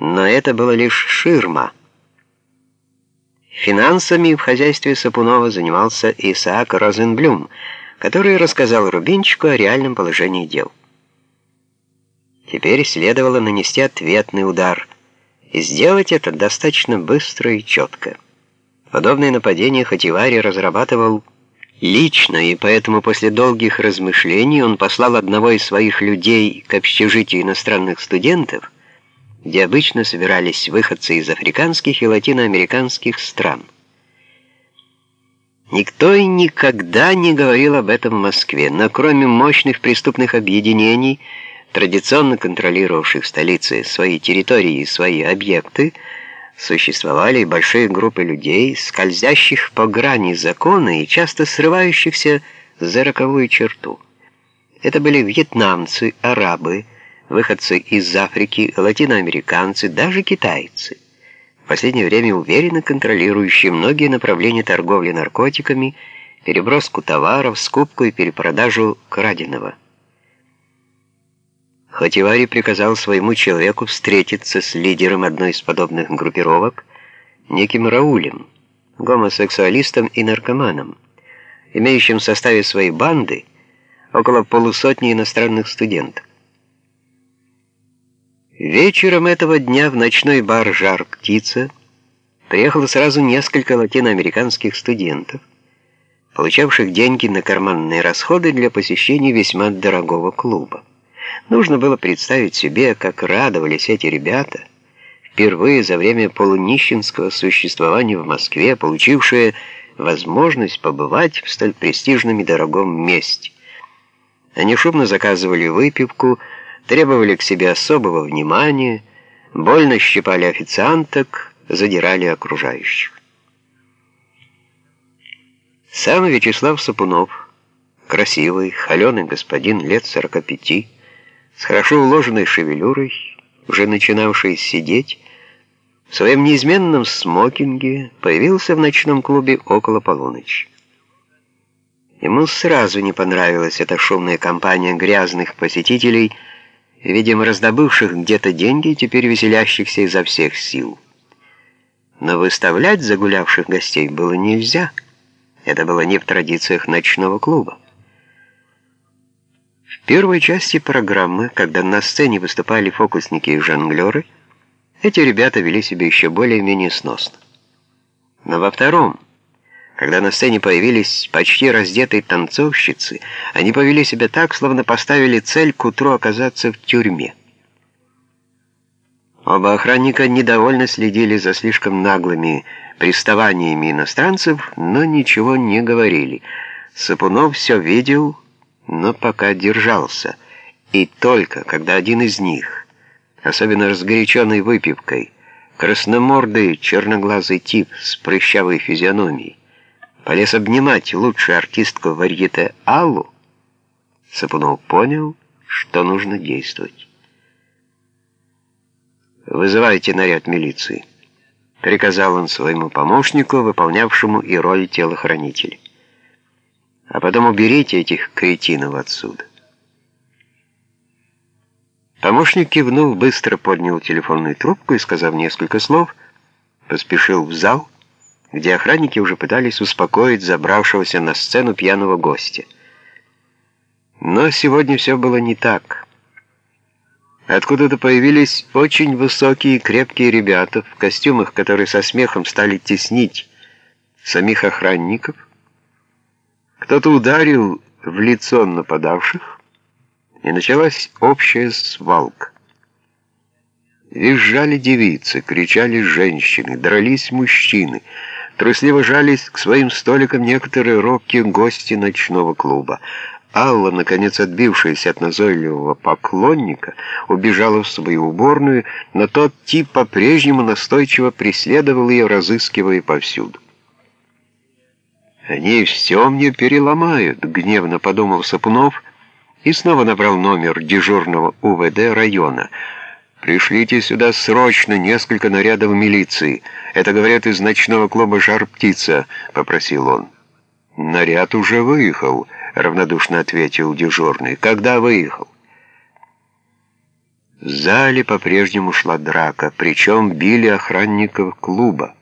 Но это было лишь ширма. Финансами в хозяйстве Сапунова занимался Исаак Розенблюм, который рассказал Рубинчику о реальном положении дел. Теперь следовало нанести ответный удар, и сделать это достаточно быстро и четко. Подобные нападения Хативари разрабатывал лично, и поэтому после долгих размышлений он послал одного из своих людей к общежитию иностранных студентов, где обычно собирались выходцы из африканских и латиноамериканских стран. Никто и никогда не говорил об этом в Москве, но кроме мощных преступных объединений, традиционно контролировавших в столице свои территории и свои объекты, существовали большие группы людей, скользящих по грани закона и часто срывающихся за роковую черту. Это были вьетнамцы, арабы, выходцы из Африки, латиноамериканцы, даже китайцы, в последнее время уверенно контролирующие многие направления торговли наркотиками, переброску товаров, скупку и перепродажу краденого. Хативари приказал своему человеку встретиться с лидером одной из подобных группировок, неким Раулем, гомосексуалистом и наркоманом, имеющим в составе своей банды около полусотни иностранных студентов. Вечером этого дня в ночной бар «Жар птица» приехало сразу несколько латиноамериканских студентов, получавших деньги на карманные расходы для посещения весьма дорогого клуба. Нужно было представить себе, как радовались эти ребята, впервые за время полунищенского существования в Москве, получившие возможность побывать в столь престижном и дорогом месте. Они шумно заказывали выпивку, требовали к себе особого внимания, больно щипали официанток, задирали окружающих. Сам Вячеслав Сапунов, красивый, холеный господин лет сорока пяти, с хорошо уложенной шевелюрой, уже начинавшей сидеть, в своем неизменном смокинге появился в ночном клубе около полуночи. Ему сразу не понравилась эта шумная компания грязных посетителей, видимо, раздобывших где-то деньги и теперь веселящихся изо всех сил. Но выставлять загулявших гостей было нельзя. Это было не в традициях ночного клуба первой части программы, когда на сцене выступали фокусники и жонглеры, эти ребята вели себя еще более-менее сносно. Но во втором, когда на сцене появились почти раздетые танцовщицы, они повели себя так, словно поставили цель к утру оказаться в тюрьме. Оба охранника недовольно следили за слишком наглыми приставаниями иностранцев, но ничего не говорили. Сапунов все видел но пока держался. И только когда один из них, особенно разгоряченный выпивкой, красномордый черноглазый тип с прыщавой физиономией, полез обнимать лучшую артистку варьете Аллу, Сапунов понял, что нужно действовать. «Вызывайте наряд милиции», — приказал он своему помощнику, выполнявшему и роль телохранителя а потом уберите этих кретинов отсюда. Помощник кивнув, быстро поднял телефонную трубку и, сказав несколько слов, поспешил в зал, где охранники уже пытались успокоить забравшегося на сцену пьяного гостя. Но сегодня все было не так. Откуда-то появились очень высокие и крепкие ребята в костюмах, которые со смехом стали теснить самих охранников, кто-то ударил в лицо нападавших, и началась общая свалка. Визжали девицы, кричали женщины, дрались мужчины, трусливо жались к своим столикам некоторые робкие гости ночного клуба. Алла, наконец отбившаяся от назойливого поклонника, убежала в свою уборную, но тот тип по-прежнему настойчиво преследовал ее, разыскивая повсюду. «Они все мне переломают», — гневно подумал Сапунов и снова набрал номер дежурного УВД района. «Пришлите сюда срочно несколько нарядов милиции. Это, говорят, из ночного клуба «Жар-птица», — попросил он. «Наряд уже выехал», — равнодушно ответил дежурный. «Когда выехал?» В зале по-прежнему шла драка, причем били охранников клуба.